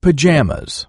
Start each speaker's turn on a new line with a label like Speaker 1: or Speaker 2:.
Speaker 1: Pajamas.